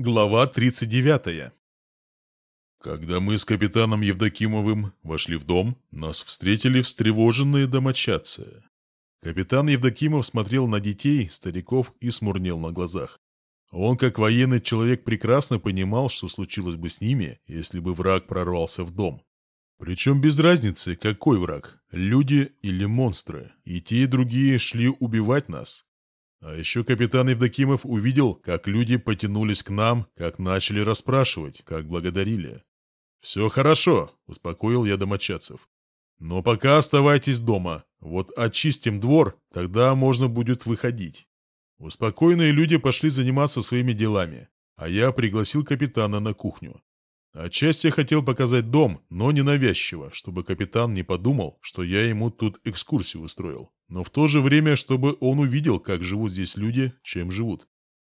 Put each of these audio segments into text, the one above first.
Глава 39 Когда мы с капитаном Евдокимовым вошли в дом, нас встретили встревоженные домочадцы. Капитан Евдокимов смотрел на детей, стариков и смурнел на глазах. Он, как военный человек, прекрасно понимал, что случилось бы с ними, если бы враг прорвался в дом. Причем без разницы, какой враг, люди или монстры. И те, и другие шли убивать нас. А еще капитан Евдокимов увидел, как люди потянулись к нам, как начали расспрашивать, как благодарили. «Все хорошо», — успокоил я домочадцев. «Но пока оставайтесь дома. Вот очистим двор, тогда можно будет выходить». Успокоенные люди пошли заниматься своими делами, а я пригласил капитана на кухню. Отчасти я хотел показать дом, но ненавязчиво, чтобы капитан не подумал, что я ему тут экскурсию устроил. Но в то же время, чтобы он увидел, как живут здесь люди, чем живут.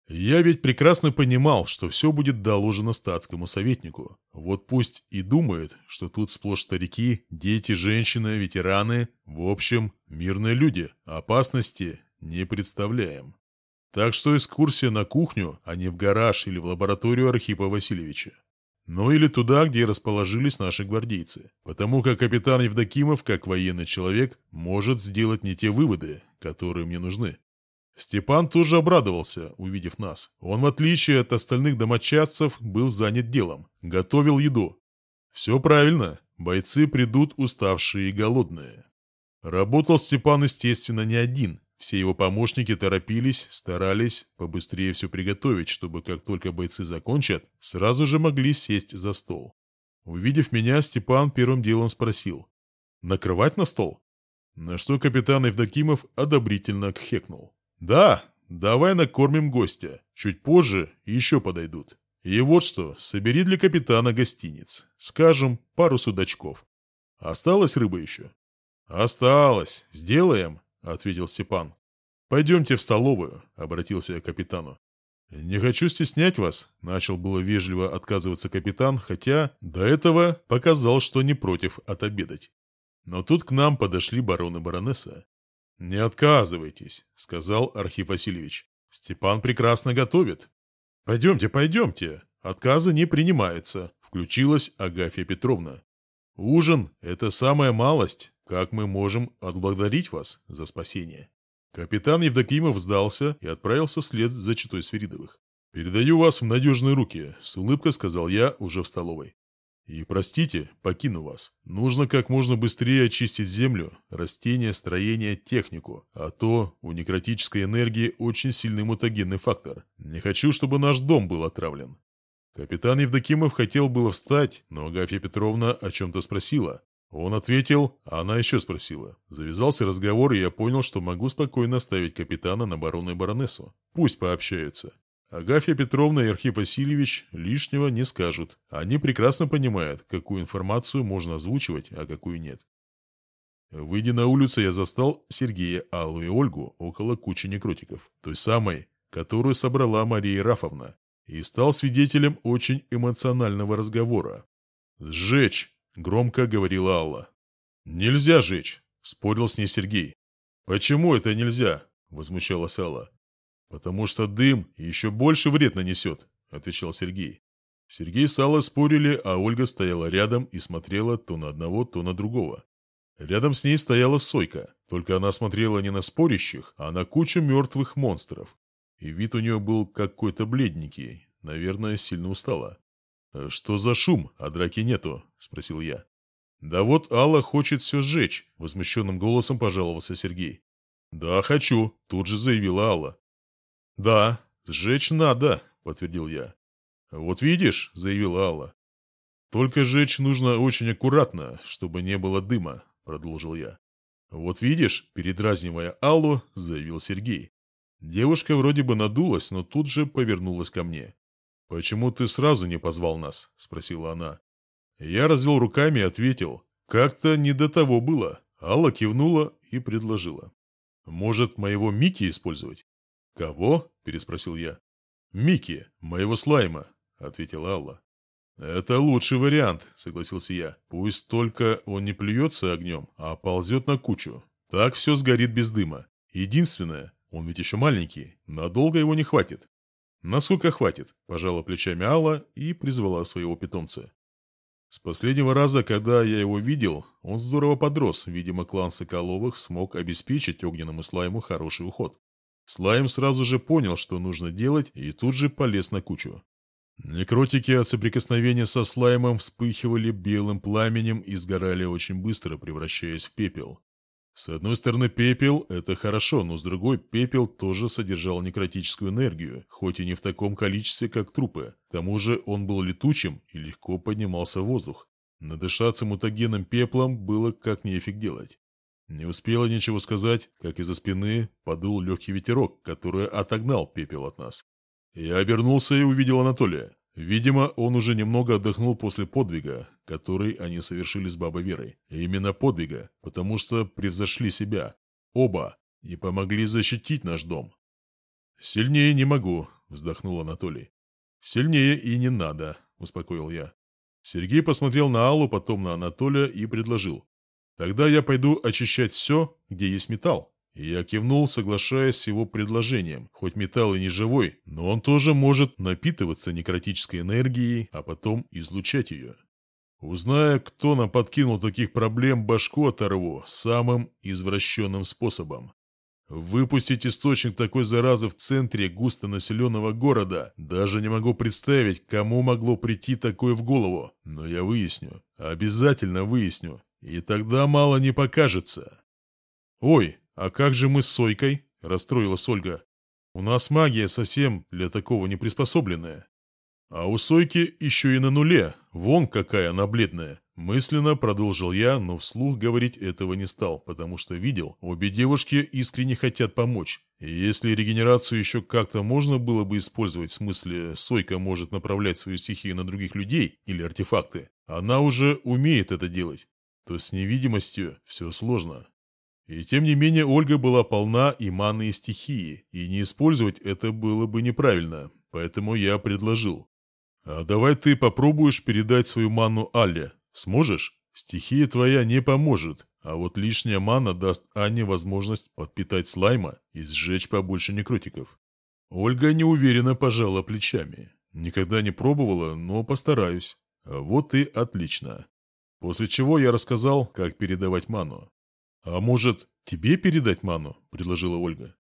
Я ведь прекрасно понимал, что все будет доложено статскому советнику. Вот пусть и думает, что тут сплошь старики, дети, женщины, ветераны, в общем, мирные люди, опасности не представляем. Так что экскурсия на кухню, а не в гараж или в лабораторию Архипа Васильевича. Ну или туда, где расположились наши гвардейцы. Потому как капитан Евдокимов, как военный человек, может сделать не те выводы, которые мне нужны. Степан тоже обрадовался, увидев нас. Он, в отличие от остальных домочадцев, был занят делом. Готовил еду. Все правильно. Бойцы придут уставшие и голодные. Работал Степан, естественно, не один. Все его помощники торопились, старались побыстрее все приготовить, чтобы как только бойцы закончат, сразу же могли сесть за стол. Увидев меня, Степан первым делом спросил. «Накрывать на стол?» На что капитан Евдокимов одобрительно кхекнул. «Да, давай накормим гостя. Чуть позже еще подойдут. И вот что, собери для капитана гостиниц. Скажем, пару судачков. Осталась рыба еще?» «Осталось. Сделаем. — ответил Степан. «Пойдемте в столовую», — обратился я к капитану. «Не хочу стеснять вас», — начал было вежливо отказываться капитан, хотя до этого показал, что не против отобедать. Но тут к нам подошли барон и баронесса. «Не отказывайтесь», — сказал Архип Васильевич. «Степан прекрасно готовит». «Пойдемте, пойдемте. Отказа не принимается», — включилась Агафья Петровна. «Ужин — это самая малость, как мы можем отблагодарить вас за спасение?» Капитан Евдокимов сдался и отправился вслед за читой Сверидовых. «Передаю вас в надежные руки», — с улыбкой сказал я уже в столовой. «И простите, покину вас. Нужно как можно быстрее очистить землю, растения, строение, технику. А то у некротической энергии очень сильный мутагенный фактор. Не хочу, чтобы наш дом был отравлен». Капитан Евдокимов хотел было встать, но Агафья Петровна о чем-то спросила, он ответил, а она еще спросила. Завязался разговор, и я понял, что могу спокойно оставить капитана на барона и баронессу. Пусть пообщаются. Агафья Петровна и Архип Васильевич лишнего не скажут. Они прекрасно понимают, какую информацию можно озвучивать, а какую нет. Выйдя на улицу, я застал Сергея, Аллу и Ольгу около кучи некротиков. Той самой, которую собрала Мария Рафовна. И стал свидетелем очень эмоционального разговора. «Сжечь!» — громко говорила Алла. «Нельзя жечь», — спорил с ней Сергей. «Почему это нельзя?» — возмущалась Алла. «Потому что дым еще больше вред нанесет», — отвечал Сергей. Сергей с Аллой спорили, а Ольга стояла рядом и смотрела то на одного, то на другого. Рядом с ней стояла Сойка, только она смотрела не на спорящих, а на кучу мертвых монстров. И вид у нее был какой-то бледненький, наверное, сильно устала. «Э, «Что за шум, а драки нету?» – спросил я. «Да вот Алла хочет все сжечь», – возмущенным голосом пожаловался Сергей. «Да, хочу», – тут же заявила Алла. «Да, сжечь надо», – подтвердил я. «Вот видишь», – заявила Алла. «Только сжечь нужно очень аккуратно, чтобы не было дыма», – продолжил я. «Вот видишь», – передразнивая Аллу, заявил Сергей. Девушка вроде бы надулась, но тут же повернулась ко мне. «Почему ты сразу не позвал нас?» – спросила она. Я развел руками и ответил. «Как-то не до того было». Алла кивнула и предложила. «Может, моего Мики использовать?» «Кого?» – переспросил я. «Мики, моего слайма», – ответила Алла. «Это лучший вариант», — согласился я. «Пусть только он не плюется огнем, а ползет на кучу. Так все сгорит без дыма. Единственное, он ведь еще маленький, надолго его не хватит. «Насколько хватит?» – пожала плечами Алла и призвала своего питомца. С последнего раза, когда я его видел, он здорово подрос, видимо, клан Соколовых смог обеспечить огненному слайму хороший уход. Слайм сразу же понял, что нужно делать, и тут же полез на кучу. Некротики от соприкосновения со слаймом вспыхивали белым пламенем и сгорали очень быстро, превращаясь в пепел. С одной стороны, пепел – это хорошо, но с другой, пепел тоже содержал некротическую энергию, хоть и не в таком количестве, как трупы. К тому же он был летучим и легко поднимался в воздух. Надышаться мутагенным пеплом было как нефиг делать. Не успела ничего сказать, как из-за спины подул легкий ветерок, который отогнал пепел от нас. Я обернулся и увидел Анатолия. Видимо, он уже немного отдохнул после подвига, который они совершили с бабой Верой. И именно подвига, потому что превзошли себя. Оба. И помогли защитить наш дом. «Сильнее не могу», — вздохнул Анатолий. «Сильнее и не надо», — успокоил я. Сергей посмотрел на Аллу, потом на Анатолия и предложил. «Тогда я пойду очищать все, где есть металл. Я кивнул, соглашаясь с его предложением. Хоть металл и не живой, но он тоже может напитываться некротической энергией, а потом излучать ее. Узная, кто нам подкинул таких проблем, башку оторву самым извращенным способом. Выпустить источник такой заразы в центре густонаселенного города даже не могу представить, кому могло прийти такое в голову. Но я выясню. Обязательно выясню. И тогда мало не покажется. Ой, «А как же мы с Сойкой?» – расстроилась Ольга. «У нас магия совсем для такого не приспособленная». «А у Сойки еще и на нуле. Вон какая она бледная». Мысленно продолжил я, но вслух говорить этого не стал, потому что видел, обе девушки искренне хотят помочь. И если регенерацию еще как-то можно было бы использовать, в смысле Сойка может направлять свою стихию на других людей или артефакты, она уже умеет это делать, то с невидимостью все сложно. И тем не менее Ольга была полна и маны, и стихии, и не использовать это было бы неправильно, поэтому я предложил. «А давай ты попробуешь передать свою ману Алле. Сможешь? Стихия твоя не поможет, а вот лишняя мана даст Анне возможность подпитать слайма и сжечь побольше некротиков». Ольга неуверенно пожала плечами. Никогда не пробовала, но постараюсь. А вот и отлично. После чего я рассказал, как передавать ману. «А может, тебе передать ману?» – предложила Ольга.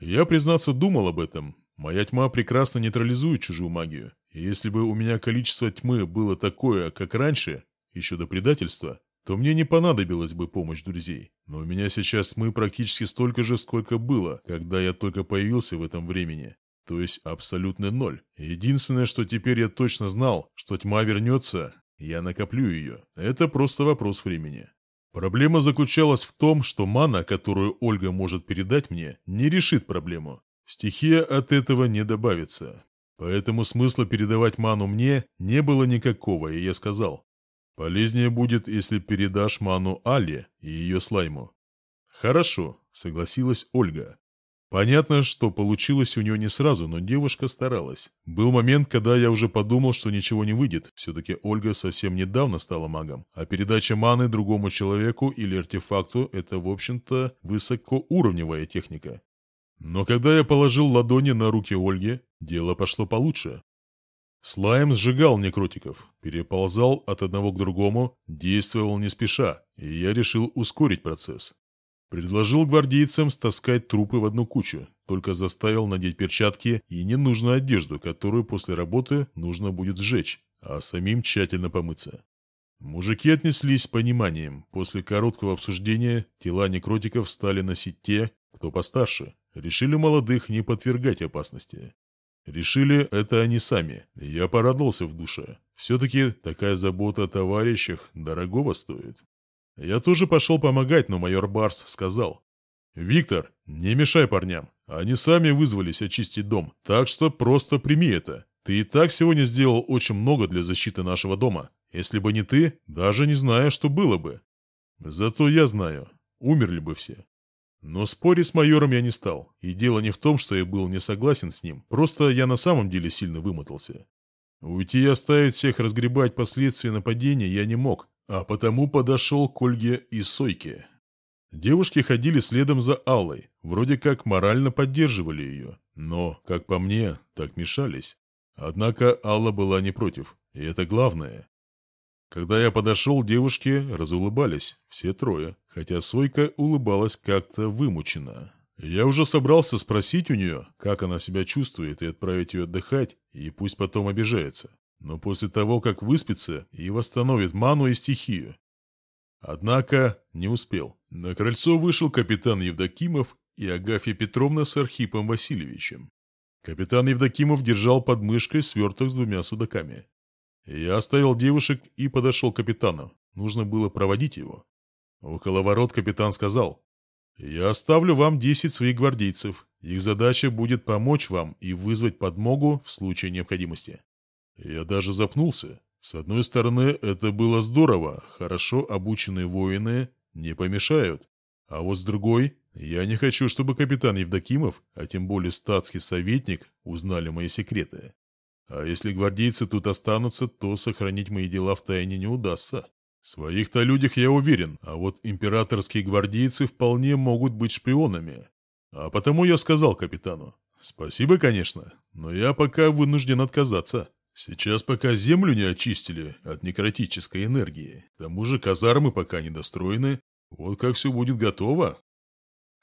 Я, признаться, думал об этом. Моя тьма прекрасно нейтрализует чужую магию. И если бы у меня количество тьмы было такое, как раньше, еще до предательства, то мне не понадобилась бы помощь друзей. Но у меня сейчас тьмы практически столько же, сколько было, когда я только появился в этом времени. То есть абсолютный ноль. Единственное, что теперь я точно знал, что тьма вернется, я накоплю ее. Это просто вопрос времени. Проблема заключалась в том, что мана, которую Ольга может передать мне, не решит проблему. Стихия от этого не добавится. Поэтому смысла передавать ману мне не было никакого, и я сказал, полезнее будет, если передашь ману Але и ее слайму. Хорошо, согласилась Ольга. Понятно, что получилось у нее не сразу, но девушка старалась. Был момент, когда я уже подумал, что ничего не выйдет. Все-таки Ольга совсем недавно стала магом. А передача маны другому человеку или артефакту – это, в общем-то, высокоуровневая техника. Но когда я положил ладони на руки Ольги, дело пошло получше. Слайм сжигал некротиков, переползал от одного к другому, действовал не спеша, и я решил ускорить процесс. Предложил гвардейцам стаскать трупы в одну кучу, только заставил надеть перчатки и ненужную одежду, которую после работы нужно будет сжечь, а самим тщательно помыться. Мужики отнеслись с пониманием. После короткого обсуждения тела некротиков стали носить те, кто постарше. Решили молодых не подвергать опасности. Решили это они сами. Я порадовался в душе. Все-таки такая забота о товарищах дорогого стоит. Я тоже пошел помогать, но майор Барс сказал. «Виктор, не мешай парням. Они сами вызвались очистить дом, так что просто прими это. Ты и так сегодня сделал очень много для защиты нашего дома. Если бы не ты, даже не знаю, что было бы. Зато я знаю, умерли бы все». Но спорить с майором я не стал. И дело не в том, что я был не согласен с ним, просто я на самом деле сильно вымотался. Уйти и оставить всех разгребать последствия нападения я не мог, а потому подошел к Ольге и Сойке. Девушки ходили следом за Аллой, вроде как морально поддерживали ее, Но, как по мне, так мешались. Однако Алла была не против, и это главное. Когда я подошел, девушки разулыбались, все трое, хотя Сойка улыбалась как-то вымученно. Я уже собрался спросить у нее, как она себя чувствует, и отправить ее отдыхать, и пусть потом обижается. Но после того, как выспится и восстановит ману и стихию. Однако не успел. На крыльцо вышел капитан Евдокимов и Агафья Петровна с Архипом Васильевичем. Капитан Евдокимов держал под мышкой сверток с двумя судаками. Я оставил девушек и подошел к капитану. Нужно было проводить его. Около ворот капитан сказал, «Я оставлю вам десять своих гвардейцев. Их задача будет помочь вам и вызвать подмогу в случае необходимости». Я даже запнулся. С одной стороны, это было здорово, хорошо обученные воины не помешают. А вот с другой, я не хочу, чтобы капитан Евдокимов, а тем более статский советник, узнали мои секреты. А если гвардейцы тут останутся, то сохранить мои дела в тайне не удастся. В своих-то людях я уверен, а вот императорские гвардейцы вполне могут быть шпионами. А потому я сказал капитану, спасибо, конечно, но я пока вынужден отказаться. Сейчас пока землю не очистили от некротической энергии, к тому же казармы пока не достроены, вот как все будет готово.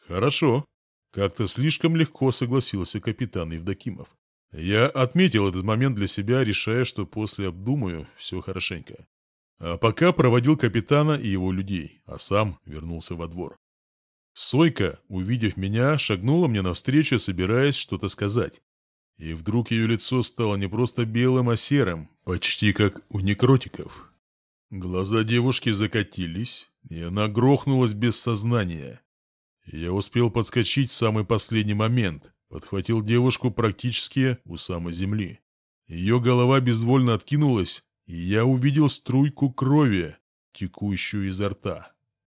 Хорошо. Как-то слишком легко согласился капитан Евдокимов. Я отметил этот момент для себя, решая, что после обдумаю все хорошенько. А пока проводил капитана и его людей, а сам вернулся во двор. Сойка, увидев меня, шагнула мне навстречу, собираясь что-то сказать. И вдруг ее лицо стало не просто белым, а серым, почти как у некротиков. Глаза девушки закатились, и она грохнулась без сознания. Я успел подскочить в самый последний момент, подхватил девушку практически у самой земли. Ее голова безвольно откинулась, и я увидел струйку крови, текущую изо рта.